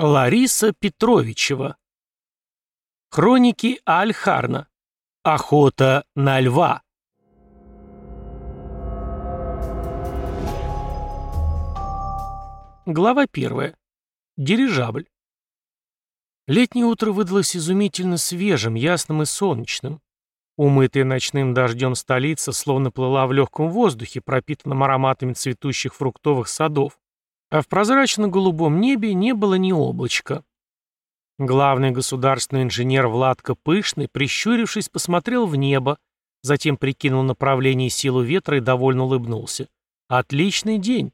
Лариса Петровичева. Хроники Аль-Харна. Охота на льва. Глава первая. Дирижабль. Летнее утро выдалось изумительно свежим, ясным и солнечным. Умытая ночным дождем столица словно плыла в легком воздухе, пропитанном ароматами цветущих фруктовых садов а в прозрачно-голубом небе не было ни облачка. Главный государственный инженер Владко Пышный, прищурившись, посмотрел в небо, затем прикинул направление и силу ветра и довольно улыбнулся. «Отличный день!»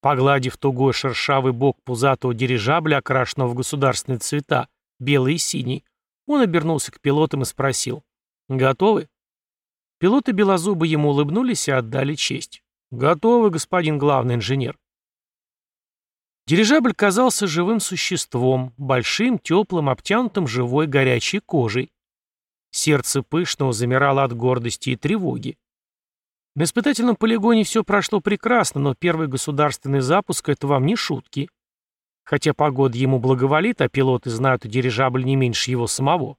Погладив тугой шершавый бок пузатого дирижабля, окрашенного в государственные цвета, белый и синий, он обернулся к пилотам и спросил. «Готовы?» Пилоты белозубы ему улыбнулись и отдали честь. «Готовы, господин главный инженер». Дирижабль казался живым существом, большим, теплым, обтянутым живой горячей кожей. Сердце пышного замирало от гордости и тревоги. На испытательном полигоне все прошло прекрасно, но первый государственный запуск — это вам не шутки. Хотя погода ему благоволит, а пилоты знают дирижабль не меньше его самого.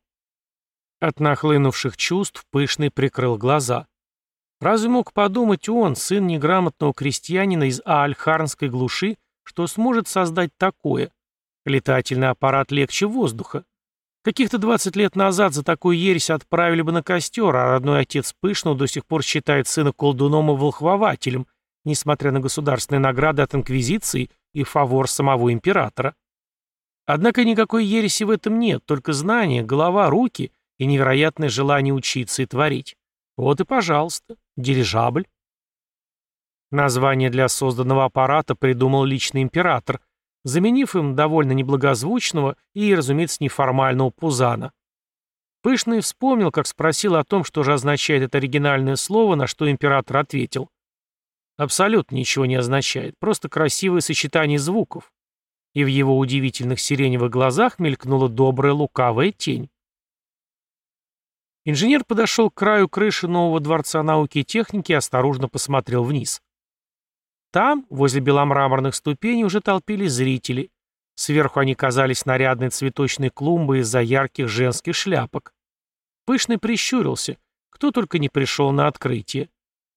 От нахлынувших чувств Пышный прикрыл глаза. Разве мог подумать он, сын неграмотного крестьянина из Аальхарнской глуши, что сможет создать такое. Летательный аппарат легче воздуха. Каких-то 20 лет назад за такую ересь отправили бы на костер, а родной отец Пышного до сих пор считает сына колдуном и волхвователем, несмотря на государственные награды от Инквизиции и фавор самого императора. Однако никакой ереси в этом нет, только знания, голова, руки и невероятное желание учиться и творить. Вот и пожалуйста, дирижабль. Название для созданного аппарата придумал личный император, заменив им довольно неблагозвучного и, разумеется, неформального Пузана. Пышный вспомнил, как спросил о том, что же означает это оригинальное слово, на что император ответил. Абсолютно ничего не означает, просто красивое сочетание звуков. И в его удивительных сиреневых глазах мелькнула добрая лукавая тень. Инженер подошел к краю крыши нового дворца науки и техники и осторожно посмотрел вниз. Там, возле беломраморных ступеней, уже толпились зрители. Сверху они казались нарядной цветочной клумбой из-за ярких женских шляпок. Пышный прищурился, кто только не пришел на открытие.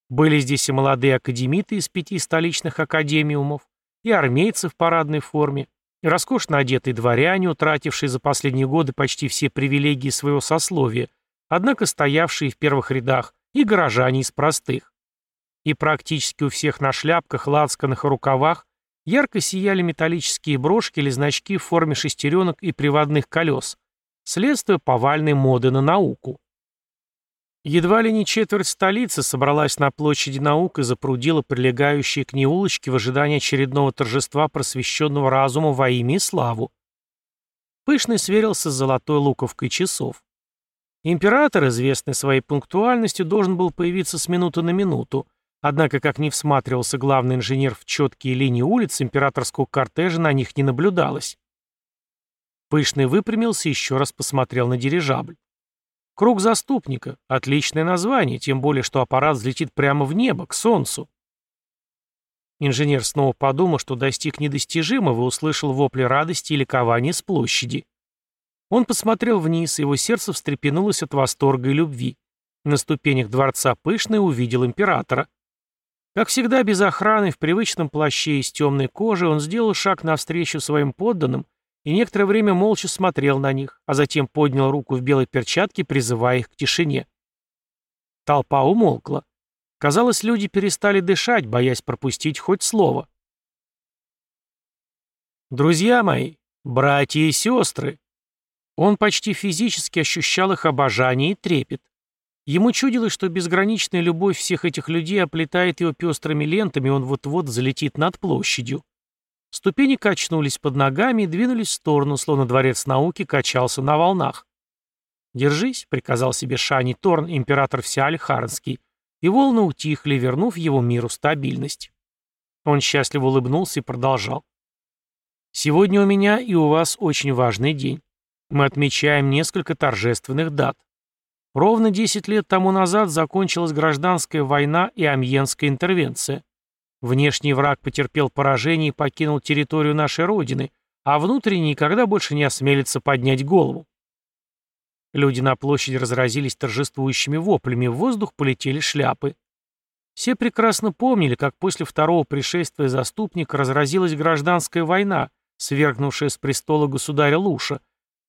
Были здесь и молодые академиты из пяти столичных академиумов, и армейцы в парадной форме, и роскошно одетые дворяне, утратившие за последние годы почти все привилегии своего сословия, однако стоявшие в первых рядах, и горожане из простых и практически у всех на шляпках, лацканах и рукавах ярко сияли металлические брошки или значки в форме шестеренок и приводных колес, следствие повальной моды на науку. Едва ли не четверть столицы собралась на площади наук и запрудила прилегающие к ней улочки в ожидании очередного торжества просвещенного разума во имя и славу. Пышный сверился с золотой луковкой часов. Император, известный своей пунктуальностью, должен был появиться с минуты на минуту, Однако, как ни всматривался главный инженер в четкие линии улиц, императорского кортежа на них не наблюдалось. Пышный выпрямился и еще раз посмотрел на дирижабль. Круг заступника. Отличное название, тем более, что аппарат взлетит прямо в небо, к солнцу. Инженер снова подумал, что достиг недостижимого и услышал вопли радости и ликования с площади. Он посмотрел вниз, его сердце встрепенулось от восторга и любви. На ступенях дворца Пышный увидел императора. Как всегда, без охраны, в привычном плаще из темной кожи, он сделал шаг навстречу своим подданным и некоторое время молча смотрел на них, а затем поднял руку в белой перчатке, призывая их к тишине. Толпа умолкла. Казалось, люди перестали дышать, боясь пропустить хоть слово. «Друзья мои, братья и сестры!» Он почти физически ощущал их обожание и трепет. Ему чудилось, что безграничная любовь всех этих людей оплетает его пестрыми лентами, и он вот-вот залетит над площадью. Ступени качнулись под ногами и двинулись в сторону, словно дворец науки качался на волнах. «Держись», — приказал себе Шани Торн, император Всеаль Харнский, и волны утихли, вернув его миру стабильность. Он счастливо улыбнулся и продолжал. «Сегодня у меня и у вас очень важный день. Мы отмечаем несколько торжественных дат. Ровно 10 лет тому назад закончилась гражданская война и амьенская интервенция. Внешний враг потерпел поражение и покинул территорию нашей Родины, а внутренний никогда больше не осмелится поднять голову. Люди на площади разразились торжествующими воплями, в воздух полетели шляпы. Все прекрасно помнили, как после второго пришествия заступника разразилась гражданская война, свергнувшая с престола государя Луша,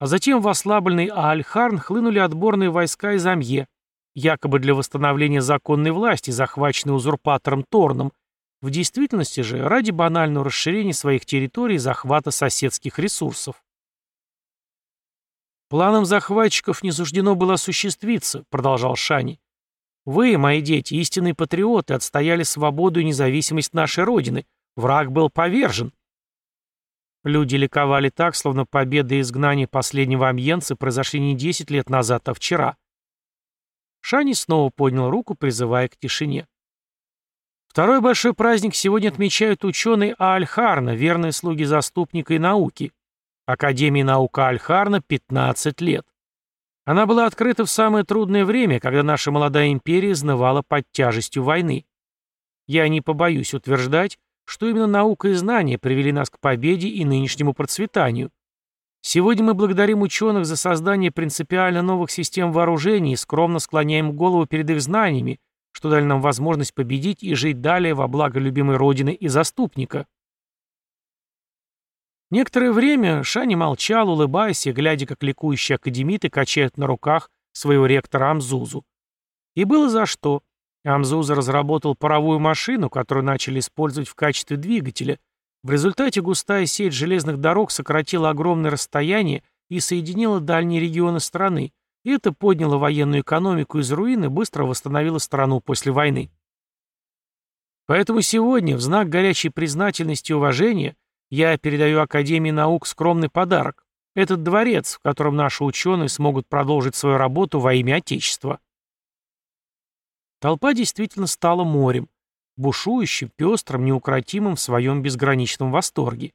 а затем в ослабленный Аальхарн хлынули отборные войска из Амье, якобы для восстановления законной власти, захваченной узурпатором Торном, в действительности же ради банального расширения своих территорий и захвата соседских ресурсов. «Планам захватчиков не суждено было осуществиться», — продолжал Шани. «Вы, мои дети, истинные патриоты, отстояли свободу и независимость нашей Родины. Враг был повержен». Люди ликовали так, словно победа и изгнание последнего амьенца произошли не 10 лет назад, а вчера. Шани снова поднял руку, призывая к тишине. Второй большой праздник сегодня отмечают ученые Аальхарна, верные слуги заступника и науки. Академии наук Аальхарна 15 лет. Она была открыта в самое трудное время, когда наша молодая империя изнывала под тяжестью войны. Я не побоюсь утверждать, что именно наука и знания привели нас к победе и нынешнему процветанию. Сегодня мы благодарим ученых за создание принципиально новых систем вооружений и скромно склоняем голову перед их знаниями, что дали нам возможность победить и жить далее во благо любимой Родины и заступника. Некоторое время Шани молчал, улыбаясь и глядя, как ликующие академиты качают на руках своего ректора Амзузу. И было за что. Амзуза разработал паровую машину, которую начали использовать в качестве двигателя – в результате густая сеть железных дорог сократила огромное расстояние и соединила дальние регионы страны, и это подняло военную экономику из руин и быстро восстановило страну после войны. Поэтому сегодня, в знак горячей признательности и уважения, я передаю Академии наук скромный подарок. Этот дворец, в котором наши ученые смогут продолжить свою работу во имя Отечества. Толпа действительно стала морем бушующим, пестрым, неукротимым в своем безграничном восторге.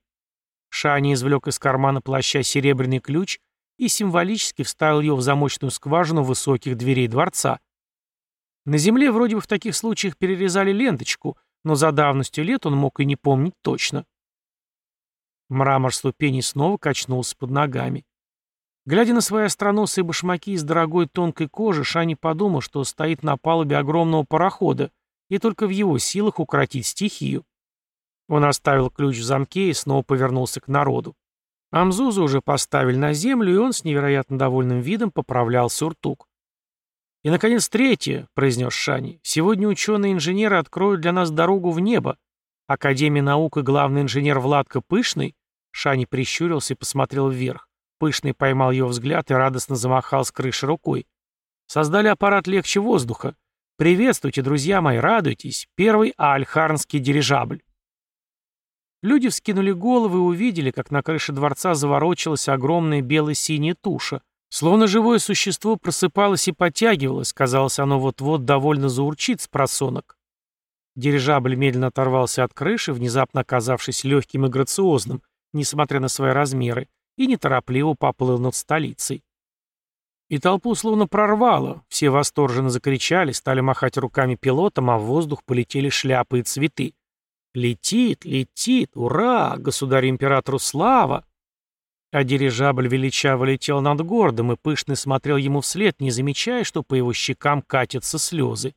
Шани извлек из кармана плаща серебряный ключ и символически вставил его в замочную скважину высоких дверей дворца. На земле вроде бы в таких случаях перерезали ленточку, но за давностью лет он мог и не помнить точно. Мрамор ступеней снова качнулся под ногами. Глядя на свои остроносые башмаки из дорогой тонкой кожи, Шани подумал, что стоит на палубе огромного парохода, и только в его силах укротить стихию. Он оставил ключ в замке и снова повернулся к народу. Амзузу уже поставили на землю, и он с невероятно довольным видом поправлял сюртук. «И, наконец, третье», — произнес Шани. «Сегодня ученые-инженеры откроют для нас дорогу в небо. Академия наук и главный инженер Владко Пышный...» Шани прищурился и посмотрел вверх. Пышный поймал его взгляд и радостно замахал с крыши рукой. «Создали аппарат легче воздуха. Приветствуйте, друзья мои, радуйтесь. Первый альхарнский дирижабль. Люди вскинули головы и увидели, как на крыше дворца заворочилась огромная бело-синяя туша. Словно живое существо просыпалось и подтягивалось, казалось, оно вот-вот довольно заурчит с просонок. Дирижабль медленно оторвался от крыши, внезапно оказавшись легким и грациозным, несмотря на свои размеры, и неторопливо поплыл над столицей. И толпу словно прорвало, все восторженно закричали, стали махать руками пилотам, а в воздух полетели шляпы и цветы. «Летит, летит! Ура! Государю-императору слава!» А дирижабль величаво летел над городом, и пышный смотрел ему вслед, не замечая, что по его щекам катятся слезы.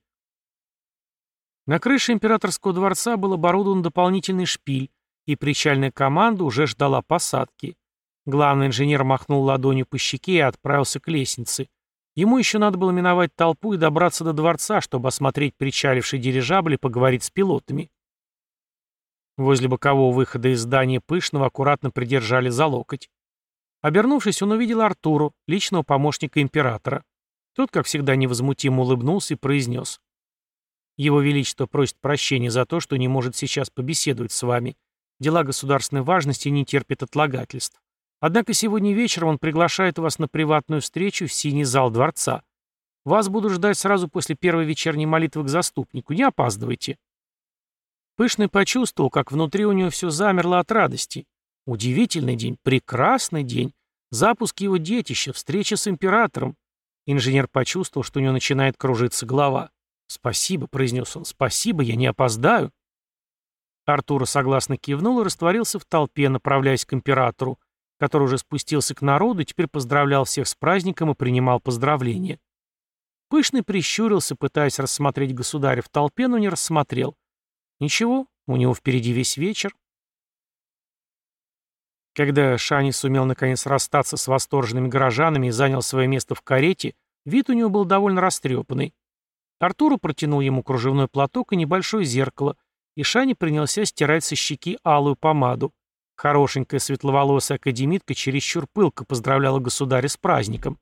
На крыше императорского дворца был оборудован дополнительный шпиль, и причальная команда уже ждала посадки. Главный инженер махнул ладонью по щеке и отправился к лестнице. Ему еще надо было миновать толпу и добраться до дворца, чтобы осмотреть причаливший дирижабль и поговорить с пилотами. Возле бокового выхода из здания Пышного аккуратно придержали за локоть. Обернувшись, он увидел Артуру, личного помощника императора. Тот, как всегда, невозмутимо улыбнулся и произнес. «Его Величество просит прощения за то, что не может сейчас побеседовать с вами. Дела государственной важности не терпят отлагательств. Однако сегодня вечером он приглашает вас на приватную встречу в синий зал дворца. Вас буду ждать сразу после первой вечерней молитвы к заступнику. Не опаздывайте». Пышный почувствовал, как внутри у него все замерло от радости. Удивительный день, прекрасный день. Запуск его детища, встреча с императором. Инженер почувствовал, что у него начинает кружиться голова. «Спасибо», — произнес он, — «спасибо, я не опоздаю». Артура согласно кивнул и растворился в толпе, направляясь к императору, который уже спустился к народу и теперь поздравлял всех с праздником и принимал поздравления. Пышный прищурился, пытаясь рассмотреть государя в толпе, но не рассмотрел. Ничего, у него впереди весь вечер. Когда Шани сумел наконец расстаться с восторженными горожанами и занял свое место в карете, вид у него был довольно растрепанный. Артуру протянул ему кружевной платок и небольшое зеркало, и Шани принялся стирать со щеки алую помаду. Хорошенькая светловолосая академитка чересчур пылко поздравляла государя с праздником.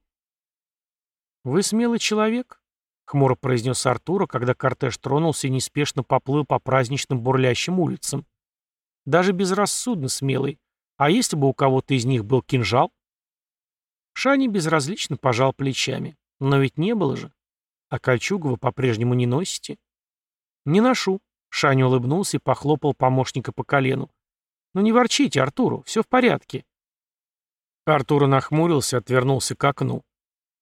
«Вы смелый человек», — хмуро произнес Артура, когда кортеж тронулся и неспешно поплыл по праздничным бурлящим улицам. «Даже безрассудно смелый. А если бы у кого-то из них был кинжал?» Шани безразлично пожал плечами. «Но ведь не было же. А кольчугу вы по-прежнему не носите?» «Не ношу», — Шани улыбнулся и похлопал помощника по колену. «Ну не ворчите, Артуру, все в порядке». Артур нахмурился, отвернулся к окну.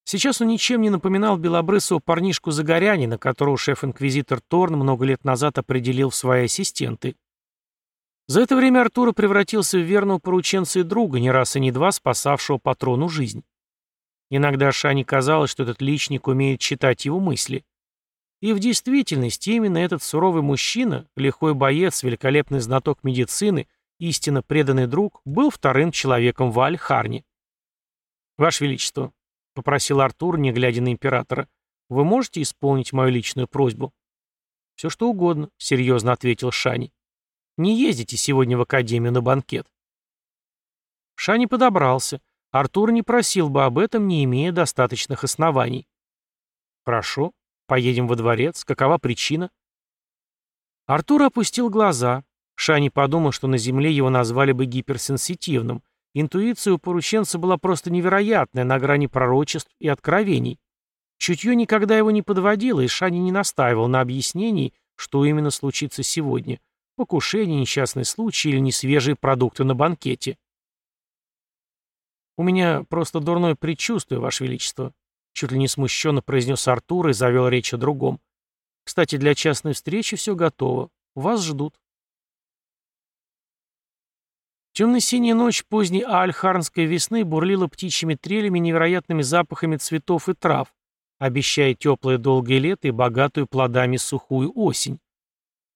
Сейчас он ничем не напоминал белобрысого парнишку Загорянина, которого шеф-инквизитор Торн много лет назад определил в свои ассистенты. За это время Артура превратился в верного порученца и друга, не раз и не два спасавшего патрону жизнь. Иногда Шане казалось, что этот личник умеет читать его мысли. И в действительности именно этот суровый мужчина, лихой боец, великолепный знаток медицины, истинно преданный друг, был вторым человеком в Аль-Харне. «Ваше Величество», — попросил Артур, не глядя на императора. «Вы можете исполнить мою личную просьбу?» «Все что угодно», — серьезно ответил Шани. «Не ездите сегодня в академию на банкет». Шани подобрался. Артур не просил бы об этом, не имея достаточных оснований. «Хорошо. Поедем во дворец. Какова причина?» Артур опустил глаза. Шани подумал, что на земле его назвали бы гиперсенситивным, Интуиция у порученца была просто невероятная, на грани пророчеств и откровений. Чутье никогда его не подводило, и Шани не настаивал на объяснении, что именно случится сегодня. Покушение, несчастный случай или несвежие продукты на банкете. «У меня просто дурное предчувствие, Ваше Величество», чуть ли не смущенно произнес Артур и завел речь о другом. «Кстати, для частной встречи все готово. Вас ждут». Темно-синяя ночь поздней аальхарнской весны бурлила птичьими трелями невероятными запахами цветов и трав, обещая теплое долгое лето и богатую плодами сухую осень.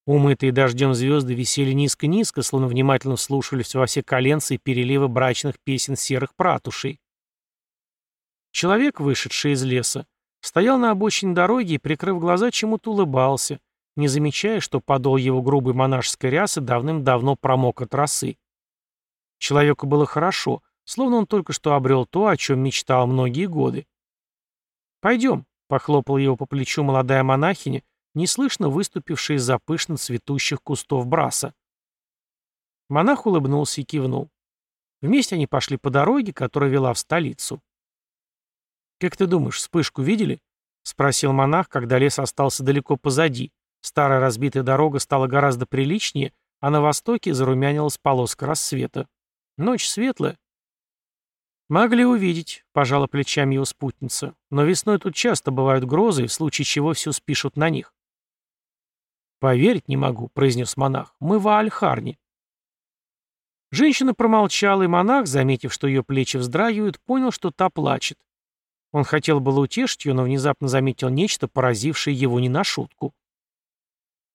Умытые дождем звезды висели низко-низко, словно внимательно вслушивались во все коленцы и переливы брачных песен серых пратушей. Человек, вышедший из леса, стоял на обочине дороги и, прикрыв глаза, чему-то улыбался, не замечая, что подол его грубой монашеской рясы давным-давно промок от росы. Человеку было хорошо, словно он только что обрел то, о чем мечтал многие годы. «Пойдем», — похлопал его по плечу молодая монахиня, неслышно выступившая из-за пышно цветущих кустов браса. Монах улыбнулся и кивнул. Вместе они пошли по дороге, которая вела в столицу. «Как ты думаешь, вспышку видели?» — спросил монах, когда лес остался далеко позади. Старая разбитая дорога стала гораздо приличнее, а на востоке зарумянилась полоска рассвета. Ночь светлая. Могли увидеть, пожала плечами его спутница. Но весной тут часто бывают грозы, в случае чего все спишут на них. «Поверить не могу», — произнес монах. «Мы в Альхарне». Женщина промолчала, и монах, заметив, что ее плечи вздрагивают, понял, что та плачет. Он хотел было утешить ее, но внезапно заметил нечто, поразившее его не на шутку.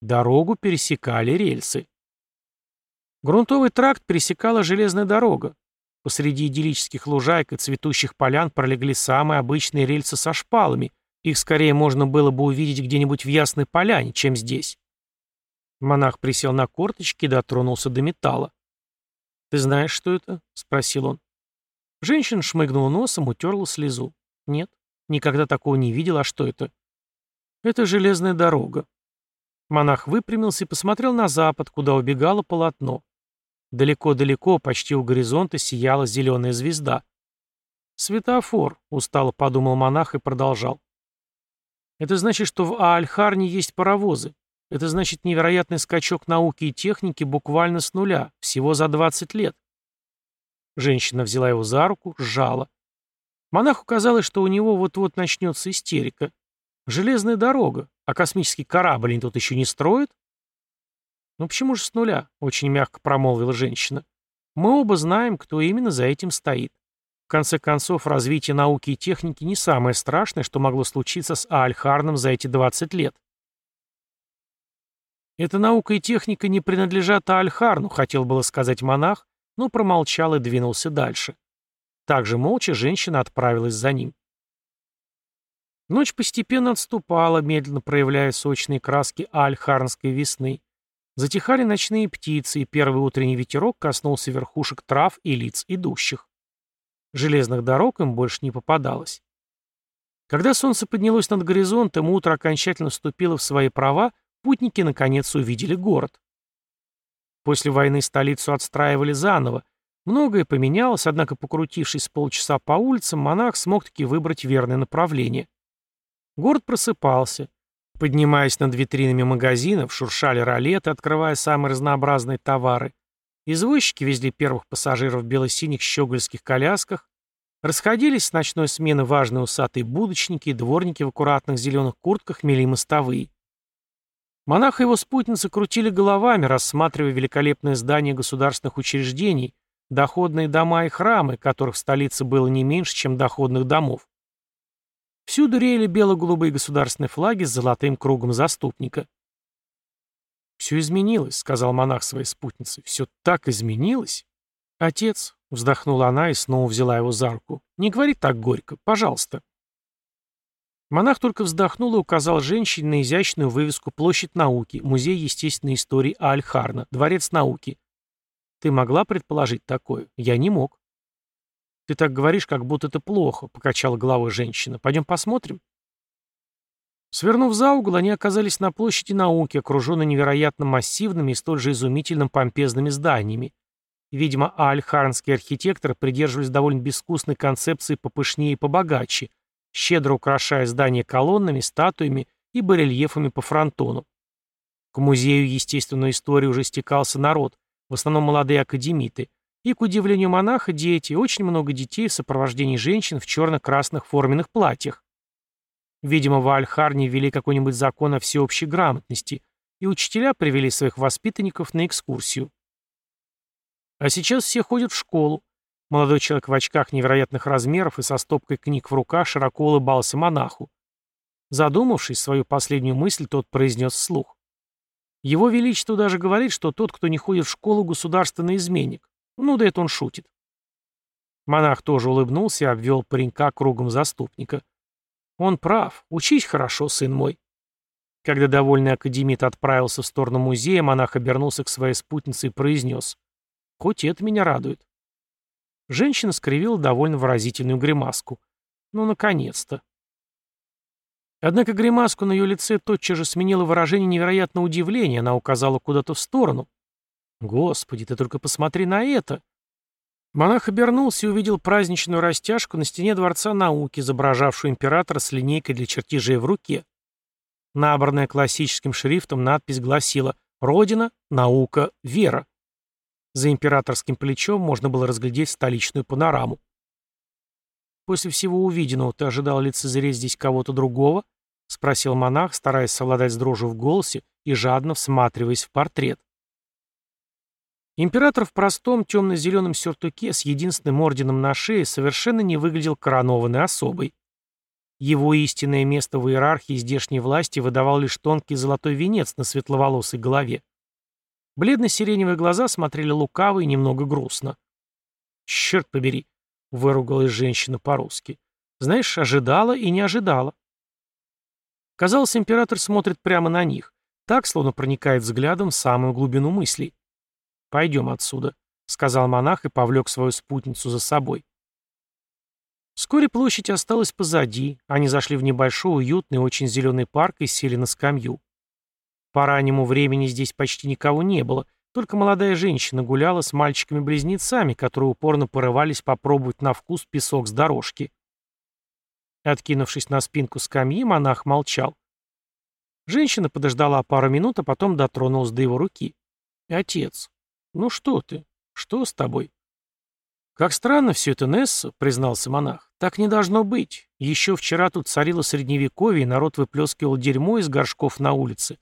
Дорогу пересекали рельсы. Грунтовый тракт пересекала железная дорога. Посреди идиллических лужайк и цветущих полян пролегли самые обычные рельсы со шпалами. Их скорее можно было бы увидеть где-нибудь в Ясной Поляне, чем здесь. Монах присел на корточки и дотронулся до металла. «Ты знаешь, что это?» — спросил он. Женщина шмыгнула носом, утерла слезу. «Нет, никогда такого не видела, а что это?» «Это железная дорога». Монах выпрямился и посмотрел на запад, куда убегало полотно. Далеко-далеко, почти у горизонта, сияла зеленая звезда. «Светофор», — устало подумал монах и продолжал. «Это значит, что в Аальхарне есть паровозы. Это значит невероятный скачок науки и техники буквально с нуля, всего за 20 лет». Женщина взяла его за руку, сжала. Монаху казалось, что у него вот-вот начнется истерика. Железная дорога, а космический корабль они тут еще не строят? «Ну почему же с нуля?» — очень мягко промолвила женщина. «Мы оба знаем, кто именно за этим стоит. В конце концов, развитие науки и техники не самое страшное, что могло случиться с Аальхарном за эти 20 лет. «Эта наука и техника не принадлежат Аальхарну», — хотел было сказать монах, но промолчал и двинулся дальше. Также молча женщина отправилась за ним. Ночь постепенно отступала, медленно проявляя сочные краски альхарнской весны. Затихали ночные птицы, и первый утренний ветерок коснулся верхушек трав и лиц идущих. Железных дорог им больше не попадалось. Когда солнце поднялось над горизонтом, утро окончательно вступило в свои права, путники наконец увидели город. После войны столицу отстраивали заново. Многое поменялось, однако, покрутившись полчаса по улицам, монах смог таки выбрать верное направление. Город просыпался. Поднимаясь над витринами магазинов, шуршали ролеты, открывая самые разнообразные товары. Извозчики везли первых пассажиров в бело-синих щегольских колясках, расходились с ночной смены важные усатые будочники и дворники в аккуратных зеленых куртках мели мостовые. Монах и его спутницы крутили головами, рассматривая великолепные здания государственных учреждений, доходные дома и храмы, которых в столице было не меньше, чем доходных домов. Всюду реяли бело-голубые государственные флаги с золотым кругом заступника. «Все изменилось», — сказал монах своей спутнице. «Все так изменилось». «Отец», — вздохнула она и снова взяла его за руку, — «не говори так горько, пожалуйста». Монах только вздохнул и указал женщине на изящную вывеску «Площадь науки», Музей естественной истории Аальхарна, Дворец науки. «Ты могла предположить такое? Я не мог». «Ты так говоришь, как будто это плохо», — покачала головой женщина. «Пойдем посмотрим?» Свернув за угол, они оказались на площади науки, окруженной невероятно массивными и столь же изумительно помпезными зданиями. Видимо, альхарнские архитекторы придерживались довольно безвкусной концепции попышнее и побогаче, щедро украшая здания колоннами, статуями и барельефами по фронтону. К музею естественной истории уже стекался народ, в основном молодые академиты, и, к удивлению монаха, дети, очень много детей в сопровождении женщин в черно-красных форменных платьях. Видимо, в Альхарне ввели какой-нибудь закон о всеобщей грамотности, и учителя привели своих воспитанников на экскурсию. А сейчас все ходят в школу. Молодой человек в очках невероятных размеров и со стопкой книг в руках широко улыбался монаху. Задумавшись свою последнюю мысль, тот произнес вслух. Его Величество даже говорит, что тот, кто не ходит в школу, государственный изменник. Ну да это он шутит. Монах тоже улыбнулся и обвел паренька кругом заступника. Он прав. Учись хорошо, сын мой. Когда довольный академит отправился в сторону музея, монах обернулся к своей спутнице и произнес. Хоть это меня радует. Женщина скривила довольно выразительную гримаску. Ну, наконец-то. Однако гримаску на ее лице тотчас же сменило выражение невероятного удивления, она указала куда-то в сторону. «Господи, ты только посмотри на это!» Монах обернулся и увидел праздничную растяжку на стене Дворца науки, изображавшую императора с линейкой для чертежей в руке. Набранная классическим шрифтом надпись гласила «Родина, наука, вера». За императорским плечом можно было разглядеть столичную панораму. «После всего увиденного ты ожидал лицезреть здесь кого-то другого?» — спросил монах, стараясь совладать с дрожью в голосе и жадно всматриваясь в портрет. Император в простом темно-зеленом сюртуке с единственным орденом на шее совершенно не выглядел коронованной особой. Его истинное место в иерархии здешней власти выдавал лишь тонкий золотой венец на светловолосой голове. Бледно-сиреневые глаза смотрели лукаво и немного грустно. «Черт побери!» — выругалась женщина по-русски. «Знаешь, ожидала и не ожидала». Казалось, император смотрит прямо на них, так, словно проникает взглядом в самую глубину мыслей. «Пойдем отсюда», — сказал монах и повлек свою спутницу за собой. Вскоре площадь осталась позади, они зашли в небольшой, уютный, очень зеленый парк и сели на скамью. По раннему времени здесь почти никого не было, только молодая женщина гуляла с мальчиками-близнецами, которые упорно порывались попробовать на вкус песок с дорожки. Откинувшись на спинку скамьи, монах молчал. Женщина подождала пару минут, а потом дотронулась до его руки. «Отец, «Ну что ты? Что с тобой?» «Как странно все это, Несса», — признался монах. «Так не должно быть. Еще вчера тут царило средневековье, и народ выплескивал дерьмо из горшков на улице.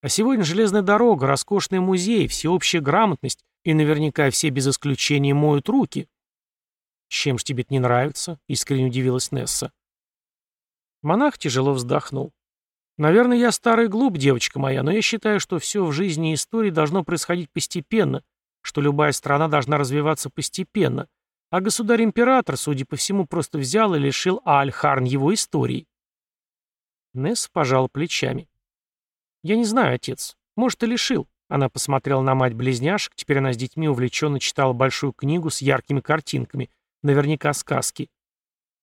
А сегодня железная дорога, роскошный музей, всеобщая грамотность, и наверняка все без исключения моют руки. «Чем ж тебе это не нравится?» — искренне удивилась Несса. Монах тяжело вздохнул. «Наверное, я старый глуп, девочка моя, но я считаю, что все в жизни и истории должно происходить постепенно, что любая страна должна развиваться постепенно, а государь-император, судя по всему, просто взял и лишил Аальхарн его истории». Несс пожал плечами. «Я не знаю, отец. Может, и лишил». Она посмотрела на мать-близняшек, теперь она с детьми увлеченно читала большую книгу с яркими картинками, наверняка сказки.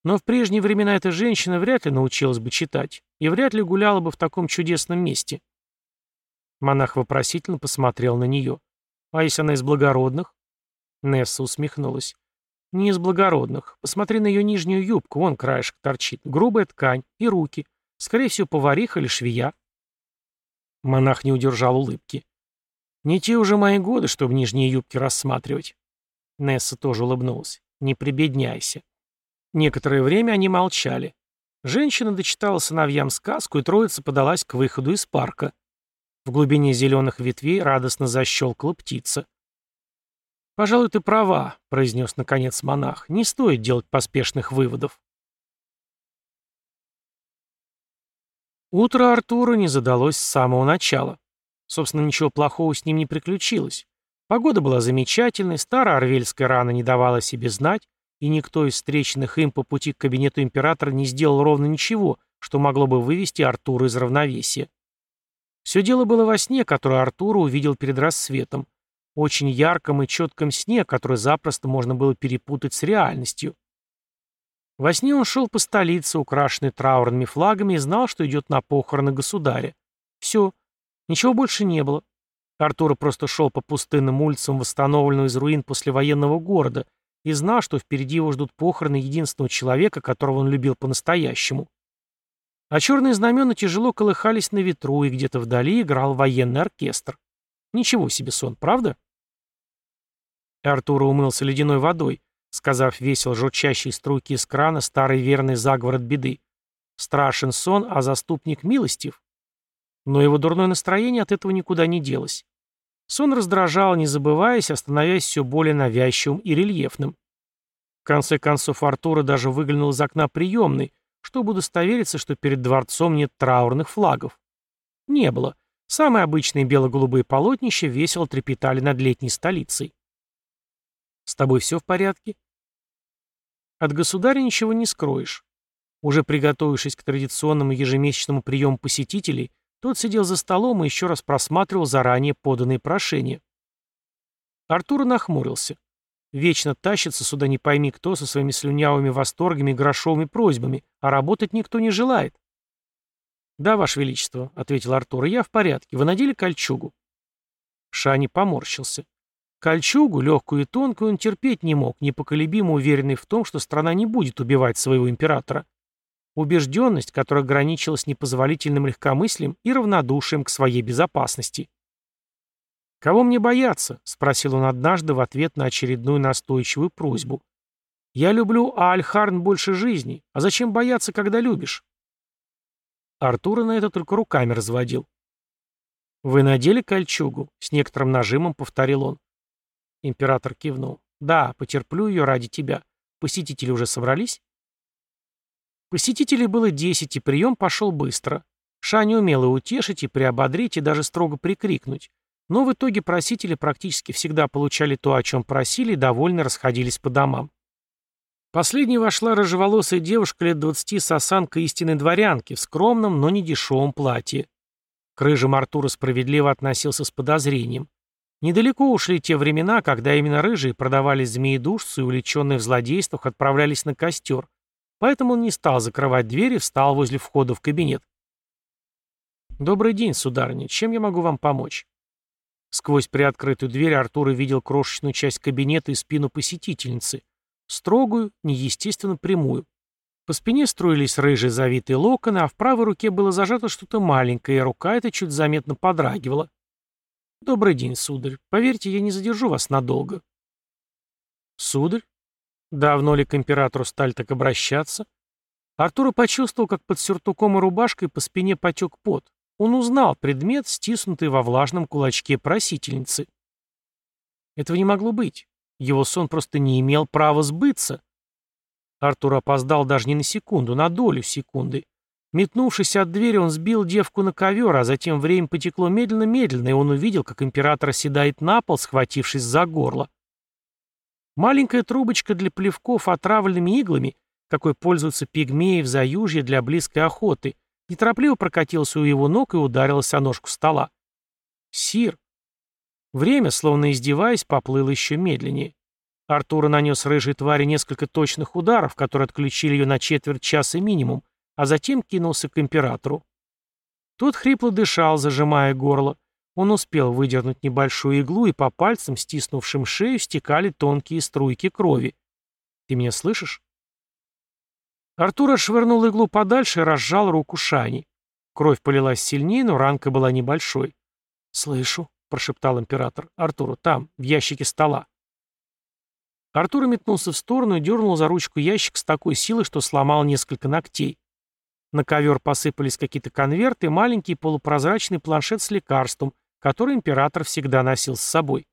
Но в прежние времена эта женщина вряд ли научилась бы читать и вряд ли гуляла бы в таком чудесном месте. Монах вопросительно посмотрел на нее. «А если она из благородных?» Несса усмехнулась. «Не из благородных. Посмотри на ее нижнюю юбку, вон краешек торчит. Грубая ткань и руки. Скорее всего, повариха или швея». Монах не удержал улыбки. «Не те уже мои годы, чтобы нижние юбки рассматривать». Несса тоже улыбнулась. «Не прибедняйся». Некоторое время они молчали. Женщина дочитала сыновьям сказку, и троица подалась к выходу из парка. В глубине зеленых ветвей радостно защелкала птица. «Пожалуй, ты права», — произнес наконец монах. «Не стоит делать поспешных выводов». Утро Артура не задалось с самого начала. Собственно, ничего плохого с ним не приключилось. Погода была замечательной, старая арвельская рана не давала себе знать, и никто из встреченных им по пути к кабинету императора не сделал ровно ничего, что могло бы вывести Артура из равновесия. Все дело было во сне, который Артур увидел перед рассветом. Очень ярком и четком сне, который запросто можно было перепутать с реальностью. Во сне он шел по столице, украшенной траурными флагами, и знал, что идет на похороны государя. Все. Ничего больше не было. Артур просто шел по пустынным улицам восстановленного из руин послевоенного города, и знал, что впереди его ждут похороны единственного человека, которого он любил по-настоящему. А черные знамена тяжело колыхались на ветру, и где-то вдали играл военный оркестр. Ничего себе сон, правда? Артур умылся ледяной водой, сказав весело журчащие струйки из крана старый верный заговор от беды. Страшен сон, а заступник милостив. Но его дурное настроение от этого никуда не делось. Сон раздражал, не забываясь, становясь все более навязчивым и рельефным. В конце концов Артура даже выглянул из окна приемной, чтобы удостовериться, что перед дворцом нет траурных флагов. Не было. Самые обычные бело-голубые полотнища весело трепетали над летней столицей. «С тобой все в порядке?» От государя ничего не скроешь. Уже приготовившись к традиционному ежемесячному приему посетителей, тот сидел за столом и еще раз просматривал заранее поданные прошения. Артур нахмурился. Вечно тащится сюда не пойми кто со своими слюнявыми восторгами и грошовыми просьбами, а работать никто не желает. «Да, Ваше Величество», — ответил Артур, — «я в порядке. Вы надели кольчугу?» Шани поморщился. Кольчугу, легкую и тонкую, он терпеть не мог, непоколебимо уверенный в том, что страна не будет убивать своего императора. Убежденность, которая ограничилась непозволительным легкомыслием и равнодушием к своей безопасности. «Кого мне бояться?» — спросил он однажды в ответ на очередную настойчивую просьбу. «Я люблю Аальхарн больше жизни. А зачем бояться, когда любишь?» Артура на это только руками разводил. «Вы надели кольчугу?» — с некоторым нажимом повторил он. Император кивнул. «Да, потерплю ее ради тебя. Посетители уже собрались?» Посетителей было десять, и прием пошел быстро. Шаня умела утешить и приободрить, и даже строго прикрикнуть. Но в итоге просители практически всегда получали то, о чем просили, и довольно расходились по домам. Последней вошла рыжеволосая девушка лет двадцати с осанкой истинной дворянки в скромном, но не дешевом платье. К рыжим Артура справедливо относился с подозрением. Недалеко ушли те времена, когда именно рыжие продавали змеедушцу и, увлеченные в злодействах, отправлялись на костер, Поэтому он не стал закрывать дверь и встал возле входа в кабинет. «Добрый день, сударыня. Чем я могу вам помочь?» Сквозь приоткрытую дверь Артур видел крошечную часть кабинета и спину посетительницы. Строгую, неестественно прямую. По спине струились рыжие завитые локоны, а в правой руке было зажато что-то маленькое, и рука эта чуть заметно подрагивала. «Добрый день, сударь. Поверьте, я не задержу вас надолго». «Сударь?» Давно ли к императору стали так обращаться? Артур почувствовал, как под сюртуком и рубашкой по спине потек пот. Он узнал предмет, стиснутый во влажном кулачке просительницы. Этого не могло быть. Его сон просто не имел права сбыться. Артур опоздал даже не на секунду, на долю секунды. Метнувшись от двери, он сбил девку на ковер, а затем время потекло медленно-медленно, и он увидел, как император оседает на пол, схватившись за горло. Маленькая трубочка для плевков отравленными иглами, какой пользуются пигмеи в заюжье для близкой охоты, неторопливо прокатился у его ног и ударилась о ножку стола. Сир. Время, словно издеваясь, поплыло еще медленнее. Артур нанес рыжей твари несколько точных ударов, которые отключили ее на четверть часа минимум, а затем кинулся к императору. Тот хрипло дышал, зажимая горло. Он успел выдернуть небольшую иглу, и по пальцам, стиснувшим шею, стекали тонкие струйки крови. «Ты меня слышишь?» Артур отшвырнул иглу подальше и разжал руку Шани. Кровь полилась сильнее, но ранка была небольшой. «Слышу», — прошептал император. «Артуру, там, в ящике стола». Артур метнулся в сторону и дернул за ручку ящик с такой силой, что сломал несколько ногтей. На ковер посыпались какие-то конверты маленький полупрозрачный планшет с лекарством, который император всегда носил с собой.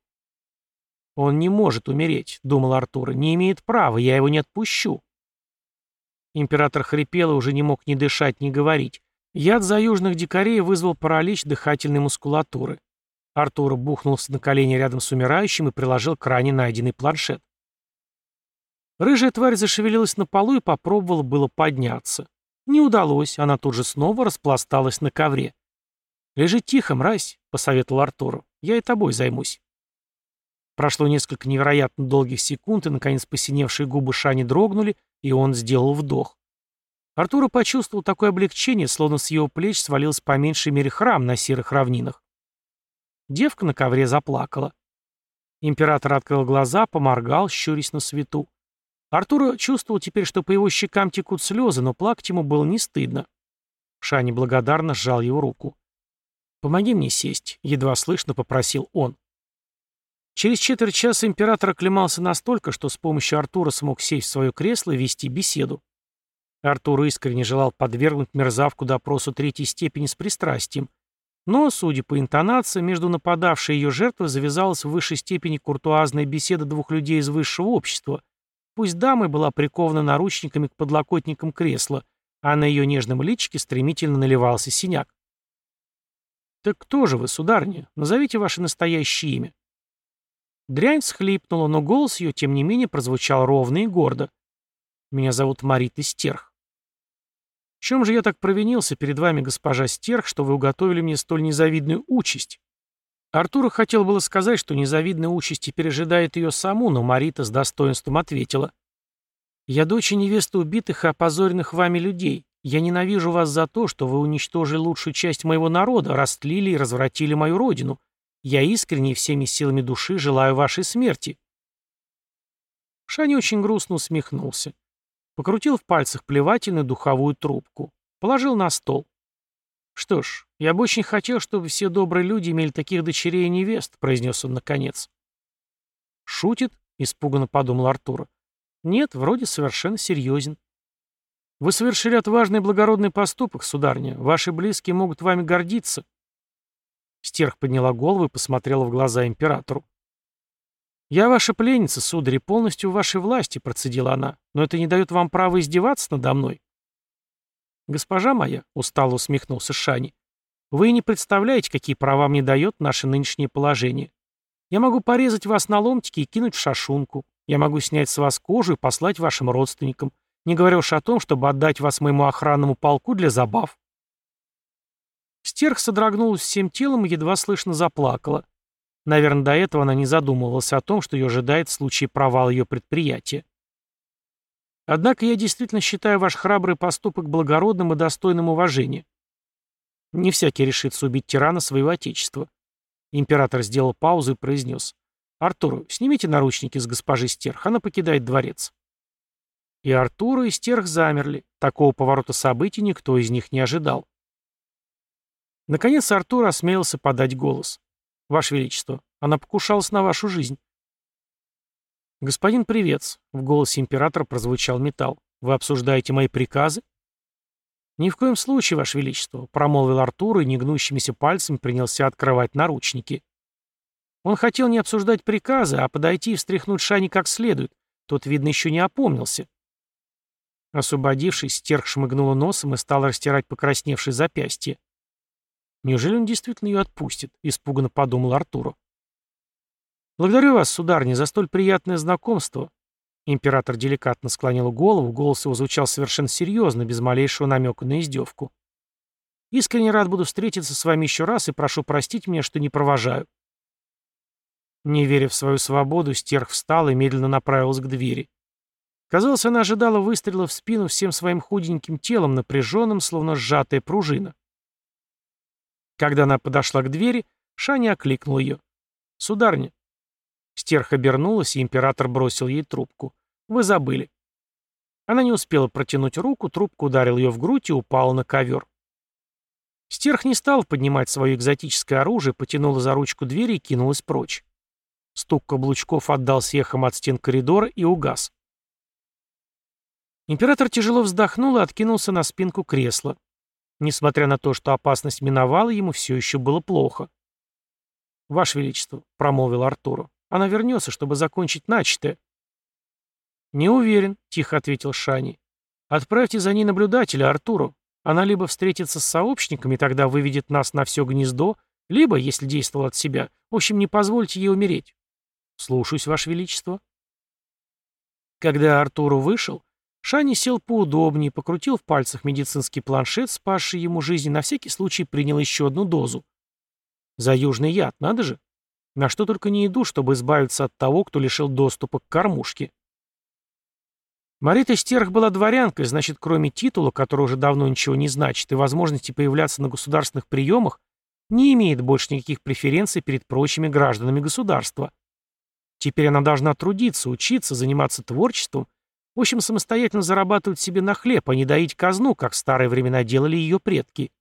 «Он не может умереть», — думал Артур, — «не имеет права, я его не отпущу». Император хрипел и уже не мог ни дышать, ни говорить. Яд за южных дикарей вызвал паралич дыхательной мускулатуры. Артур бухнулся на колени рядом с умирающим и приложил к ране найденный планшет. Рыжая тварь зашевелилась на полу и попробовала было подняться. Не удалось, она тут же снова распласталась на ковре. «Лежи тихо, мразь», — посоветовал Артуру. «Я и тобой займусь». Прошло несколько невероятно долгих секунд, и, наконец, посиневшие губы Шани дрогнули, и он сделал вдох. Артура почувствовал такое облегчение, словно с его плеч свалился по меньшей мере храм на серых равнинах. Девка на ковре заплакала. Император открыл глаза, поморгал, щурясь на свету. Артур чувствовал теперь, что по его щекам текут слезы, но плакать ему было не стыдно. Шани благодарно сжал его руку. «Помоги мне сесть», — едва слышно попросил он. Через четверть часа император оклемался настолько, что с помощью Артура смог сесть в свое кресло и вести беседу. Артур искренне желал подвергнуть мерзавку допросу третьей степени с пристрастием, но, судя по интонации, между нападавшей и ее жертвой завязалась в высшей степени куртуазная беседа двух людей из высшего общества, Пусть дама была прикована наручниками к подлокотникам кресла, а на ее нежном личике стремительно наливался синяк. «Так кто же вы, сударыня? Назовите ваше настоящее имя». Дрянь всхлипнула, но голос ее, тем не менее, прозвучал ровно и гордо. «Меня зовут Марита Стерх». «В чем же я так провинился перед вами, госпожа Стерх, что вы уготовили мне столь незавидную участь?» Артура хотел было сказать, что незавидная участь теперь ожидает ее саму, но Марита с достоинством ответила. «Я дочь и невеста убитых и опозоренных вами людей. Я ненавижу вас за то, что вы уничтожили лучшую часть моего народа, растлили и развратили мою родину. Я искренне всеми силами души желаю вашей смерти». Шани очень грустно усмехнулся. Покрутил в пальцах плевательную духовую трубку. Положил на стол. «Что ж, я бы очень хотел, чтобы все добрые люди имели таких дочерей и невест», — произнес он наконец. «Шутит?» — испуганно подумал Артур. «Нет, вроде совершенно серьезен». «Вы совершили отважный и благородный поступок, сударня. Ваши близкие могут вами гордиться». Стерх подняла голову и посмотрела в глаза императору. «Я ваша пленница, сударь, полностью в вашей власти», — процедила она, «но это не дает вам права издеваться надо мной». «Госпожа моя», — устало усмехнулся Шани, — «вы не представляете, какие права мне дает наше нынешнее положение. Я могу порезать вас на ломтики и кинуть в шашунку. Я могу снять с вас кожу и послать вашим родственникам, не говоря уж о том, чтобы отдать вас моему охранному полку для забав». Стерх содрогнулась всем телом и едва слышно заплакала. Наверное, до этого она не задумывалась о том, что ее ожидает в случае провала ее предприятия. Однако я действительно считаю ваш храбрый поступок благородным и достойным уважения. Не всякий решится убить тирана своего отечества. Император сделал паузу и произнес. «Артур, снимите наручники с госпожи Стерх, она покидает дворец». И Артур, и Стерх замерли. Такого поворота событий никто из них не ожидал. Наконец Артур осмелился подать голос. «Ваше Величество, она покушалась на вашу жизнь. «Господин Привец», — в голосе императора прозвучал металл, — «вы обсуждаете мои приказы?» «Ни в коем случае, Ваше Величество», — промолвил Артур и негнущимися пальцами принялся открывать наручники. Он хотел не обсуждать приказы, а подойти и встряхнуть Шани как следует. Тот, видно, еще не опомнился. Освободившись, стерх шмыгнула носом и стала растирать покрасневшее запястье. Неужели он действительно ее отпустит? Испуганно подумал Артуру. Благодарю вас, сударыня, за столь приятное знакомство. Император деликатно склонил голову, голос его звучал совершенно серьезно, без малейшего намека на издевку. Искренне рад буду встретиться с вами еще раз и прошу простить меня, что не провожаю. Не веря в свою свободу, стерх встал и медленно направился к двери. Казалось, она ожидала выстрела в спину всем своим худеньким телом, напряженным, словно сжатая пружина. Когда она подошла к двери, Шаня окликнул ее. «Сударня». Стерх обернулась, и император бросил ей трубку. «Вы забыли». Она не успела протянуть руку, трубка ударил ее в грудь и упала на ковер. Стерх не стал поднимать свое экзотическое оружие, потянула за ручку двери и кинулась прочь. Стук каблучков отдался эхом от стен коридора и угас. Император тяжело вздохнул и откинулся на спинку кресла. Несмотря на то, что опасность миновала, ему все еще было плохо. «Ваше Величество», — промолвил Артуру, — «она вернется, чтобы закончить начатое». «Не уверен», — тихо ответил Шани. «Отправьте за ней наблюдателя, Артуру. Она либо встретится с сообщниками, тогда выведет нас на все гнездо, либо, если действовал от себя, в общем, не позвольте ей умереть». «Слушаюсь, Ваше Величество». Когда Артуру вышел, Шани сел поудобнее, покрутил в пальцах медицинский планшет, спасший ему жизнь, и на всякий случай принял еще одну дозу. За южный яд, надо же. На что только не иду, чтобы избавиться от того, кто лишил доступа к кормушке. Марита Стерх была дворянкой, значит, кроме титула, который уже давно ничего не значит, и возможности появляться на государственных приемах, не имеет больше никаких преференций перед прочими гражданами государства. Теперь она должна трудиться, учиться, заниматься творчеством в общем, самостоятельно зарабатывать себе на хлеб, а не доить казну, как в старые времена делали ее предки.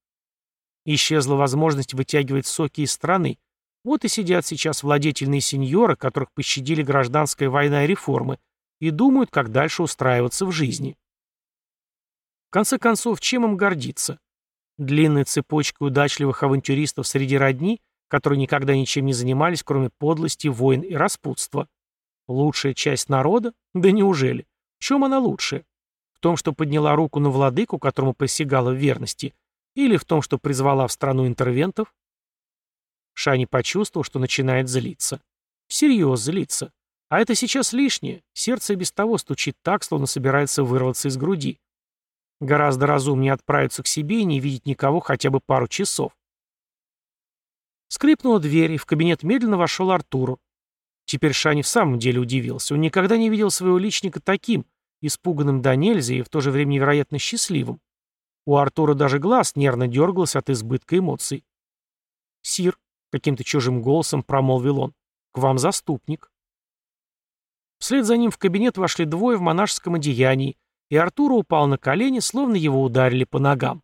Исчезла возможность вытягивать соки из страны. Вот и сидят сейчас владетельные сеньоры, которых пощадили гражданская война и реформы, и думают, как дальше устраиваться в жизни. В конце концов, чем им гордиться? Длинной цепочкой удачливых авантюристов среди родни, которые никогда ничем не занимались, кроме подлости, войн и распутства. Лучшая часть народа? Да неужели? Чем она лучше? В том, что подняла руку на владыку, которому посягала в верности, или в том, что призвала в страну интервентов? Шани почувствовал, что начинает злиться. Всерьез злиться. А это сейчас лишнее. Сердце без того стучит так, словно собирается вырваться из груди. Гораздо разумнее отправиться к себе и не видеть никого хотя бы пару часов. Скрипнула дверь, и в кабинет медленно вошел Артуру. Теперь Шани в самом деле удивился. Он никогда не видел своего личника таким, испуганным до нельзя и в то же время невероятно счастливым. У Артура даже глаз нервно дергался от избытка эмоций. «Сир», — каким-то чужим голосом промолвил он, — «к вам заступник». Вслед за ним в кабинет вошли двое в монашеском одеянии, и Артур упал на колени, словно его ударили по ногам.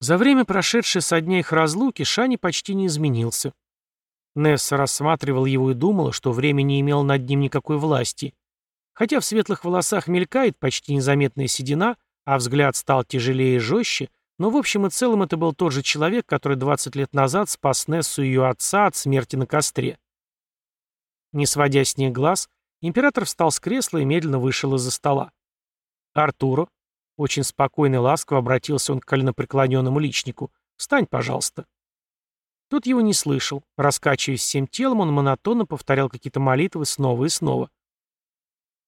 За время, прошедшее со дня их разлуки, Шани почти не изменился. Несса рассматривал его и думала, что время не имело над ним никакой власти. Хотя в светлых волосах мелькает почти незаметная седина, а взгляд стал тяжелее и жестче, но в общем и целом это был тот же человек, который 20 лет назад спас Нессу и ее отца от смерти на костре. Не сводя с них глаз, император встал с кресла и медленно вышел из-за стола. Артуру, очень спокойно и ласково обратился он к коленопреклоненному личнику. «Встань, пожалуйста». Тот его не слышал. Раскачиваясь всем телом, он монотонно повторял какие-то молитвы снова и снова.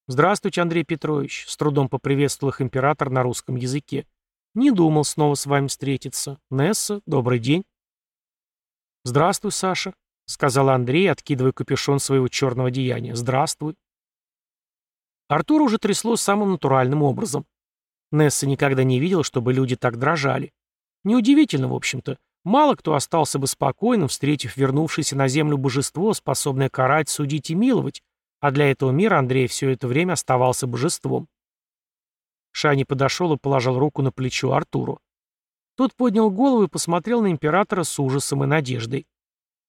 «Здравствуйте, Андрей Петрович», — с трудом поприветствовал их император на русском языке. «Не думал снова с вами встретиться. Несса, добрый день». «Здравствуй, Саша», — сказал Андрей, откидывая капюшон своего черного деяния. «Здравствуй». Артура уже трясло самым натуральным образом. Несса никогда не видел, чтобы люди так дрожали. Неудивительно, в общем-то. Мало кто остался бы спокойным, встретив вернувшееся на землю божество, способное карать, судить и миловать, а для этого мира Андрей все это время оставался божеством. Шани подошел и положил руку на плечо Артуру. Тот поднял голову и посмотрел на императора с ужасом и надеждой.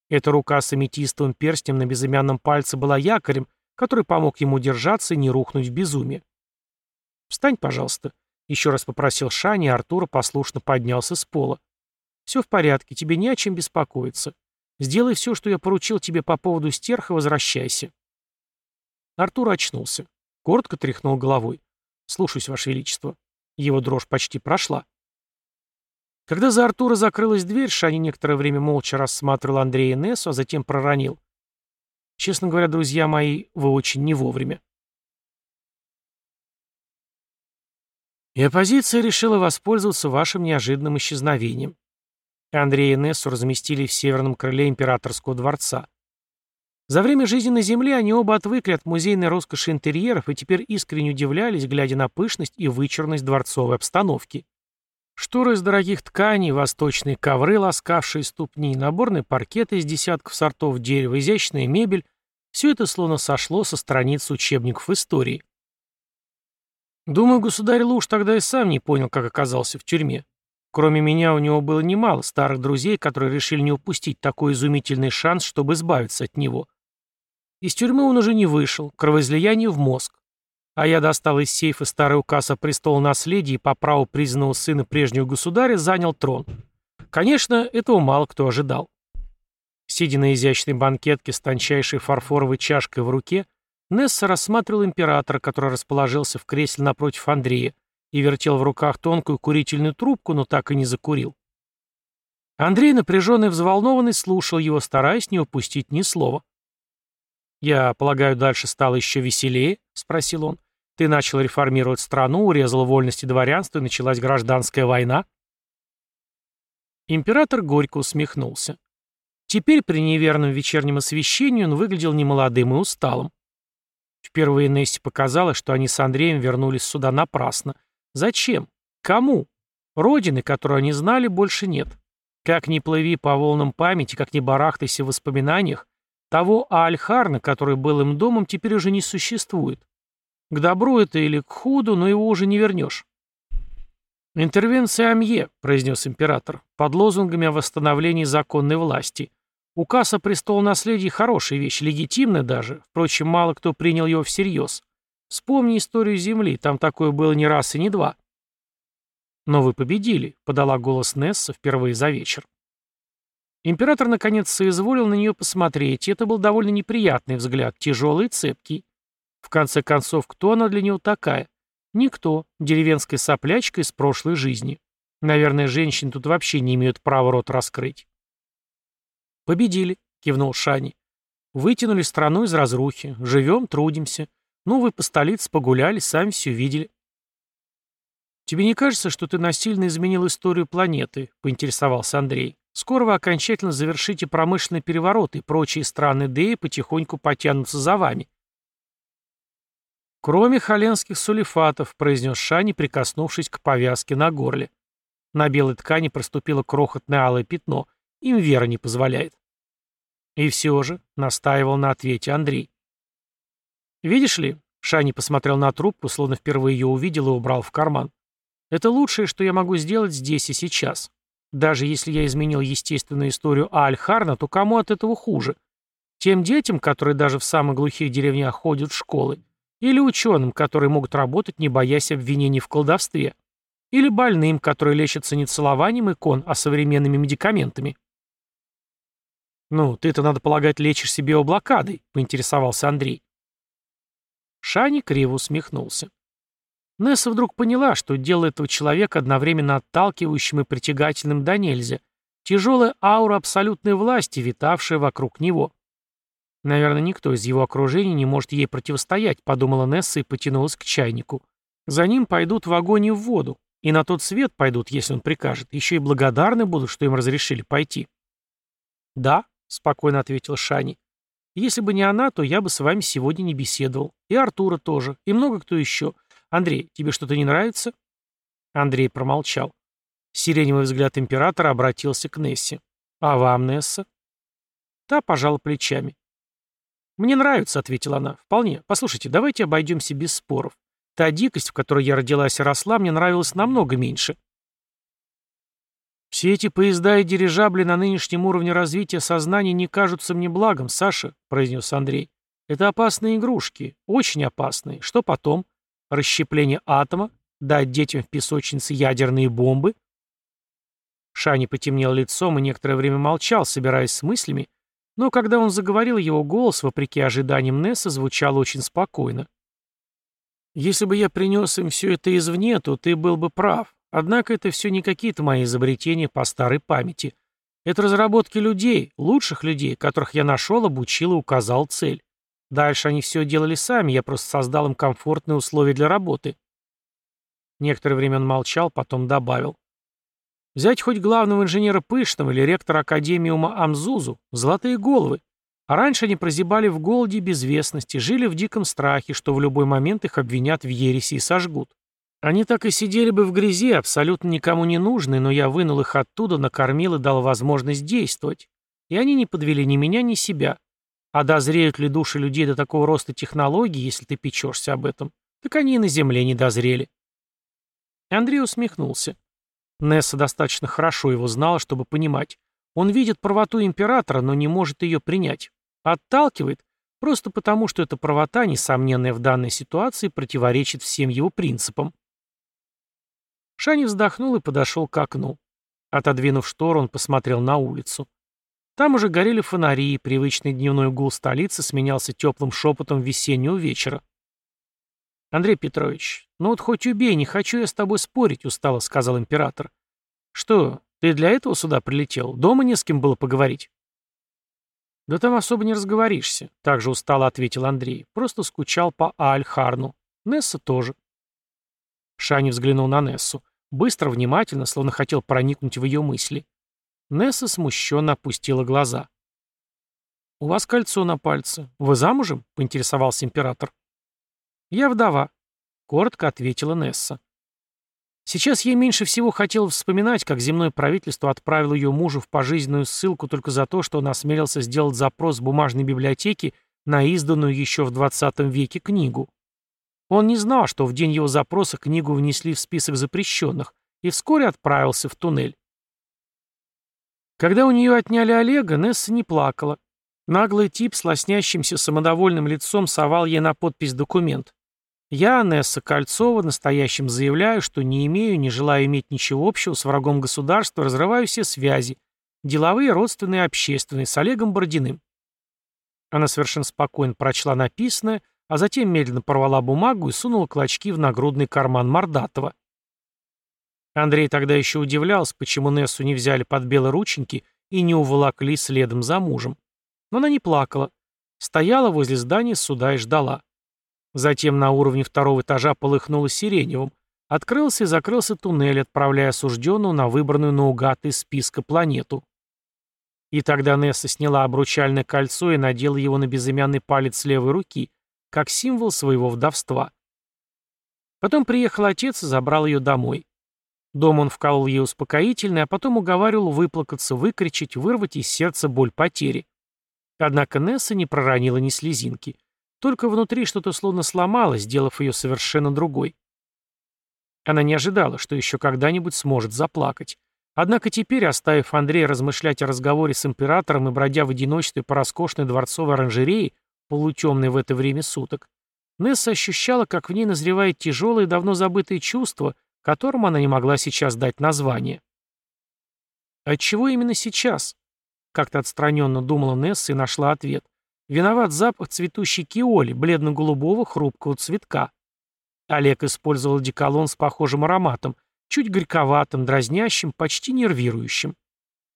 Эта рука с аметистовым перстнем на безымянном пальце была якорем, который помог ему держаться и не рухнуть в безумие. «Встань, пожалуйста», — еще раз попросил Шани, и Артур послушно поднялся с пола. «Все в порядке, тебе не о чем беспокоиться. Сделай все, что я поручил тебе по поводу стерха, возвращайся». Артур очнулся. Коротко тряхнул головой. «Слушаюсь, Ваше Величество». Его дрожь почти прошла. Когда за Артура закрылась дверь, Шани некоторое время молча рассматривал Андрея Нессу, а затем проронил. «Честно говоря, друзья мои, вы очень не вовремя». И оппозиция решила воспользоваться вашим неожиданным исчезновением. Андрея и Нессу разместили в северном крыле императорского дворца. За время жизни на Земле они оба отвыкли от музейной роскоши интерьеров и теперь искренне удивлялись, глядя на пышность и вычурность дворцовой обстановки. Шторы из дорогих тканей, восточные ковры, ласкавшие ступни, наборный паркет из десятков сортов дерева, изящная мебель — все это словно сошло со страниц учебников истории. Думаю, государь Луж тогда и сам не понял, как оказался в тюрьме. Кроме меня у него было немало старых друзей, которые решили не упустить такой изумительный шанс, чтобы избавиться от него. Из тюрьмы он уже не вышел, кровоизлияние в мозг. А я достал из сейфа старый указ о престолонаследии и по праву признанного сына прежнего государя занял трон. Конечно, этого мало кто ожидал. Сидя на изящной банкетке с тончайшей фарфоровой чашкой в руке, Несса рассматривал императора, который расположился в кресле напротив Андрея и вертел в руках тонкую курительную трубку, но так и не закурил. Андрей, напряженный и взволнованный, слушал его, стараясь не упустить ни слова. «Я полагаю, дальше стало еще веселее?» — спросил он. «Ты начал реформировать страну, урезал вольности дворянства, и началась гражданская война?» Император горько усмехнулся. Теперь при неверном вечернем освещении он выглядел немолодым и усталым. Впервые Несси показалось, что они с Андреем вернулись сюда напрасно. Зачем? Кому? Родины, которую они знали, больше нет. Как ни плыви по волнам памяти, как ни барахтайся в воспоминаниях, того Аальхарна, который был им домом, теперь уже не существует. К добру это или к худу, но его уже не вернешь. «Интервенция Амье», — произнес император, под лозунгами о восстановлении законной власти. Указ о престолонаследии — хорошая вещь, легитимная даже, впрочем, мало кто принял его всерьез. Вспомни историю Земли, там такое было не раз и не два. «Но вы победили», — подала голос Несса впервые за вечер. Император наконец соизволил на нее посмотреть, и это был довольно неприятный взгляд, тяжелый и цепкий. В конце концов, кто она для него такая? Никто, деревенская соплячка из прошлой жизни. Наверное, женщины тут вообще не имеют права рот раскрыть. «Победили», — кивнул Шани. «Вытянули страну из разрухи. Живем, трудимся. Ну, вы по столице погуляли, сами все видели». «Тебе не кажется, что ты насильно изменил историю планеты?» — поинтересовался Андрей. Скоро вы окончательно завершите промышленный переворот, и прочие страны Деи потихоньку потянутся за вами. Кроме холенских сулифатов, произнес Шани, прикоснувшись к повязке на горле. На белой ткани проступило крохотное алое пятно. Им вера не позволяет. И все же, настаивал на ответе Андрей. Видишь ли, Шани посмотрел на трубку, словно впервые ее увидел и убрал в карман. Это лучшее, что я могу сделать здесь и сейчас. Даже если я изменил естественную историю Аальхарна, то кому от этого хуже? Тем детям, которые даже в самых глухих деревнях ходят в школы, или ученым, которые могут работать, не боясь обвинений в колдовстве, или больным, которые лечатся не целованием икон, а современными медикаментами. «Ну, ты-то, надо полагать, лечишь себе облакадой», — поинтересовался Андрей. Шани криво усмехнулся. Несса вдруг поняла, что дело этого человека одновременно отталкивающим и притягательным до нельзя. Тяжелая аура абсолютной власти, витавшая вокруг него. Наверное, никто из его окружения не может ей противостоять, подумала Несса и потянулась к чайнику. За ним пойдут в огонь и в воду. И на тот свет пойдут, если он прикажет. Еще и благодарны будут, что им разрешили пойти. «Да», — спокойно ответил Шани. «Если бы не она, то я бы с вами сегодня не беседовал. И Артура тоже. И много кто еще. «Андрей, тебе что-то не нравится?» Андрей промолчал. Сиреневый взгляд императора обратился к Нессе. «А вам, Несса?» Та пожала плечами. «Мне нравится», — ответила она. «Вполне. Послушайте, давайте обойдемся без споров. Та дикость, в которой я родилась и росла, мне нравилась намного меньше». «Все эти поезда и дирижабли на нынешнем уровне развития сознания не кажутся мне благом, Саша», — произнес Андрей. «Это опасные игрушки. Очень опасные. Что потом? Расщепление атома? Дать детям в песочнице ядерные бомбы? Шани потемнел лицом и некоторое время молчал, собираясь с мыслями, но когда он заговорил, его голос, вопреки ожиданиям Несса, звучал очень спокойно. «Если бы я принес им все это извне, то ты был бы прав. Однако это все не какие-то мои изобретения по старой памяти. Это разработки людей, лучших людей, которых я нашел, обучил и указал цель. Дальше они все делали сами, я просто создал им комфортные условия для работы». Некоторое время он молчал, потом добавил. Взять хоть главного инженера Пышного или ректора Академиума Амзузу, золотые головы. А раньше они прозябали в голоде и безвестности, жили в диком страхе, что в любой момент их обвинят в ереси и сожгут. Они так и сидели бы в грязи, абсолютно никому не нужные, но я вынул их оттуда, накормил и дал возможность действовать. И они не подвели ни меня, ни себя. А дозреют ли души людей до такого роста технологий, если ты печешься об этом? Так они и на земле не дозрели. Андрей усмехнулся. Несса достаточно хорошо его знала, чтобы понимать. Он видит правоту императора, но не может ее принять. Отталкивает, просто потому, что эта правота, несомненная в данной ситуации, противоречит всем его принципам. Шани вздохнул и подошел к окну. Отодвинув штору, он посмотрел на улицу. Там уже горели фонари, и привычный дневной гул столицы сменялся теплым шепотом весеннего вечера. «Андрей Петрович, ну вот хоть убей, не хочу я с тобой спорить», — устало сказал император. «Что, ты для этого сюда прилетел? Дома не с кем было поговорить?» «Да там особо не разговоришься», — также устало ответил Андрей. «Просто скучал по Альхарну. Несса тоже». Шани взглянул на Нессу. Быстро, внимательно, словно хотел проникнуть в ее мысли. Несса смущенно опустила глаза. «У вас кольцо на пальце. Вы замужем?» — поинтересовался император. «Я вдова», — коротко ответила Несса. Сейчас ей меньше всего хотелось вспоминать, как земное правительство отправило ее мужу в пожизненную ссылку только за то, что он осмелился сделать запрос в бумажной библиотеке на изданную еще в 20 веке книгу. Он не знал, что в день его запроса книгу внесли в список запрещенных, и вскоре отправился в туннель. Когда у нее отняли Олега, Несса не плакала. Наглый тип с лоснящимся самодовольным лицом совал ей на подпись документ. Я, Несса Кольцова, настоящим заявляю, что не имею, не желаю иметь ничего общего с врагом государства, разрываю все связи, деловые, родственные, общественные, с Олегом Бородиным. Она совершенно спокойно прочла написанное, а затем медленно порвала бумагу и сунула клочки в нагрудный карман Мордатова. Андрей тогда еще удивлялся, почему Нессу не взяли под белые рученьки и не уволокли следом за мужем. Но она не плакала. Стояла возле здания суда и ждала. Затем на уровне второго этажа полыхнуло сиреневым. Открылся и закрылся туннель, отправляя осужденную на выбранную наугад из списка планету. И тогда Несса сняла обручальное кольцо и надела его на безымянный палец левой руки, как символ своего вдовства. Потом приехал отец и забрал ее домой. Дом он вколол ей успокоительное, а потом уговаривал выплакаться, выкричать, вырвать из сердца боль потери. Однако Несса не проронила ни слезинки. Только внутри что-то словно сломалось, сделав ее совершенно другой. Она не ожидала, что еще когда-нибудь сможет заплакать. Однако теперь, оставив Андрея размышлять о разговоре с императором и бродя в одиночестве по роскошной дворцовой оранжерее, полутемной в это время суток, Несса ощущала, как в ней назревает тяжелое и давно забытое чувство, которому она не могла сейчас дать название. Отчего именно сейчас? Как-то отстраненно думала Несса и нашла ответ. Виноват запах цветущей киоли, бледно-голубого хрупкого цветка. Олег использовал деколон с похожим ароматом, чуть горьковатым, дразнящим, почти нервирующим.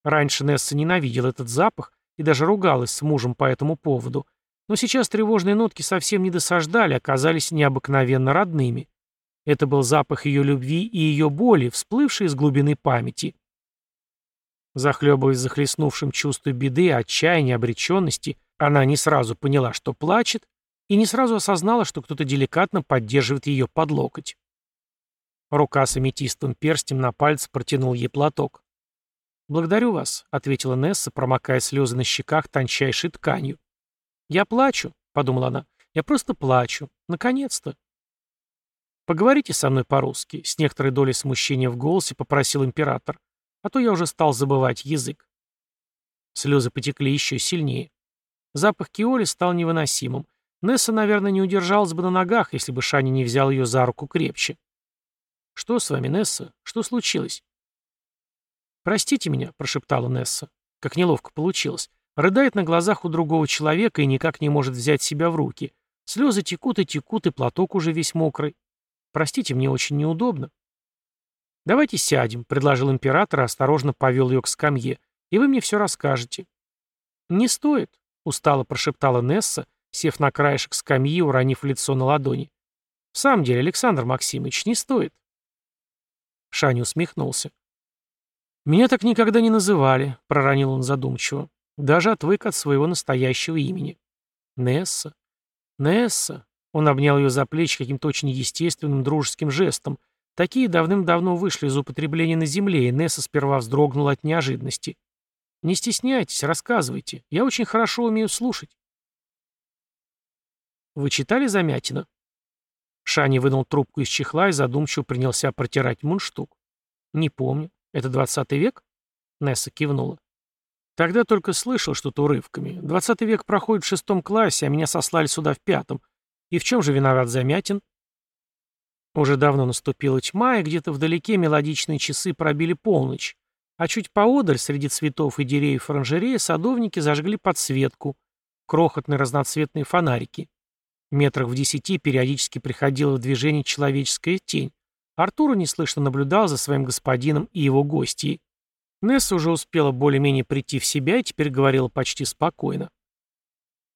Раньше Несса ненавидела этот запах и даже ругалась с мужем по этому поводу. Но сейчас тревожные нотки совсем не досаждали, оказались необыкновенно родными. Это был запах ее любви и ее боли, всплывший из глубины памяти. Захлебываясь захлестнувшим чувством беды, отчаяния, обреченности, она не сразу поняла, что плачет, и не сразу осознала, что кто-то деликатно поддерживает ее под локоть. Рука с аметистовым перстем на пальце протянул ей платок. «Благодарю вас», — ответила Несса, промокая слезы на щеках тончайшей тканью. «Я плачу», — подумала она. «Я просто плачу. Наконец-то». «Поговорите со мной по-русски», — с некоторой долей смущения в голосе попросил император. «А то я уже стал забывать язык». Слезы потекли еще сильнее. Запах киоли стал невыносимым. Несса, наверное, не удержалась бы на ногах, если бы Шани не взял ее за руку крепче. «Что с вами, Несса? Что случилось?» «Простите меня», — прошептала Несса. Как неловко получилось. Рыдает на глазах у другого человека и никак не может взять себя в руки. Слезы текут и текут, и платок уже весь мокрый. Простите, мне очень неудобно. «Давайте сядем», — предложил император осторожно повел ее к скамье, «и вы мне все расскажете». «Не стоит», — устало прошептала Несса, сев на краешек скамьи, уронив лицо на ладони. «В самом деле, Александр Максимович, не стоит». Шаня усмехнулся. «Меня так никогда не называли», — проронил он задумчиво. «Даже отвык от своего настоящего имени. Несса. Несса». Он обнял ее за плечи каким-то очень естественным дружеским жестом. Такие давным-давно вышли из употребления на земле, и Несса сперва вздрогнула от неожиданности. «Не стесняйтесь, рассказывайте. Я очень хорошо умею слушать». «Вы читали Замятина?» Шани вынул трубку из чехла и задумчиво принялся протирать мундштук. «Не помню. Это двадцатый век?» Несса кивнула. «Тогда только слышал что-то урывками. Двадцатый век проходит в шестом классе, а меня сослали сюда в пятом. И в чем же виноват Замятин?» Уже давно наступила тьма, и где-то вдалеке мелодичные часы пробили полночь. А чуть поодаль, среди цветов и деревьев оранжереи, садовники зажгли подсветку. Крохотные разноцветные фонарики. Метрах в десяти периодически приходила в движение человеческая тень. Артур неслышно наблюдал за своим господином и его гостьей. Несса уже успела более-менее прийти в себя и теперь говорила почти спокойно.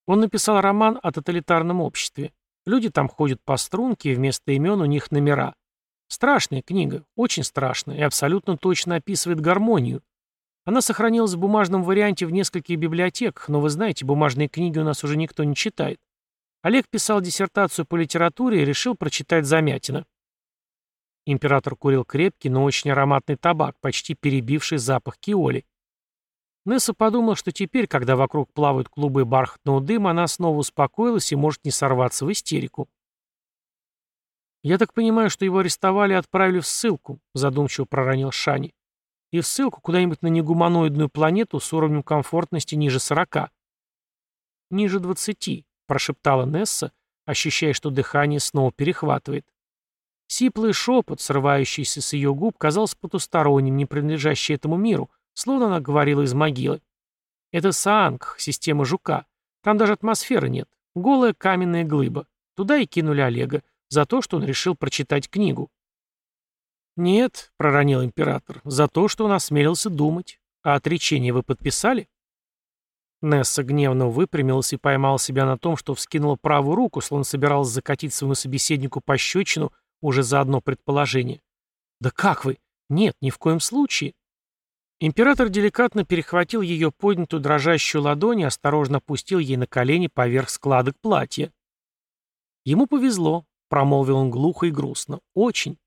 Он написал роман о тоталитарном обществе. Люди там ходят по струнке, и вместо имен у них номера. Страшная книга, очень страшная, и абсолютно точно описывает гармонию. Она сохранилась в бумажном варианте в нескольких библиотеках, но вы знаете, бумажные книги у нас уже никто не читает. Олег писал диссертацию по литературе и решил прочитать Замятина. Император курил крепкий, но очень ароматный табак, почти перебивший запах киоли. Несса подумала, что теперь, когда вокруг плавают клубы бархатного дыма, она снова успокоилась и может не сорваться в истерику. «Я так понимаю, что его арестовали и отправили в ссылку», — задумчиво проронил Шани. «И в ссылку куда-нибудь на негуманоидную планету с уровнем комфортности ниже сорока». «Ниже двадцати», прошептала Несса, ощущая, что дыхание снова перехватывает. Сиплый шепот, срывающийся с ее губ, казался потусторонним, не принадлежащий этому миру, словно она говорила из могилы. Это Саанг, система жука. Там даже атмосферы нет. Голая каменная глыба. Туда и кинули Олега, за то, что он решил прочитать книгу. «Нет», — проронил император, — «за то, что он осмелился думать. А отречение вы подписали?» Несса гневно выпрямилась и поймала себя на том, что вскинула правую руку, словно собиралась закатить своему собеседнику пощечину уже за одно предположение. «Да как вы? Нет, ни в коем случае!» Император деликатно перехватил ее поднятую дрожащую ладонь и осторожно опустил ей на колени поверх складок платья. «Ему повезло», — промолвил он глухо и грустно. «Очень».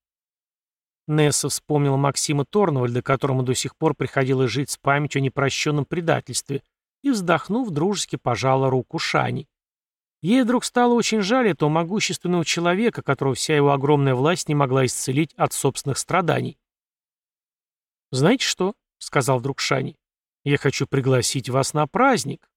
Несса вспомнила Максима Торнвальда, которому до сих пор приходилось жить с памятью о непрощенном предательстве, и, вздохнув, дружески пожала руку Шани. Ей вдруг стало очень жаль этого могущественного человека, которого вся его огромная власть не могла исцелить от собственных страданий. «Знаете что?» — сказал вдруг Шани. «Я хочу пригласить вас на праздник.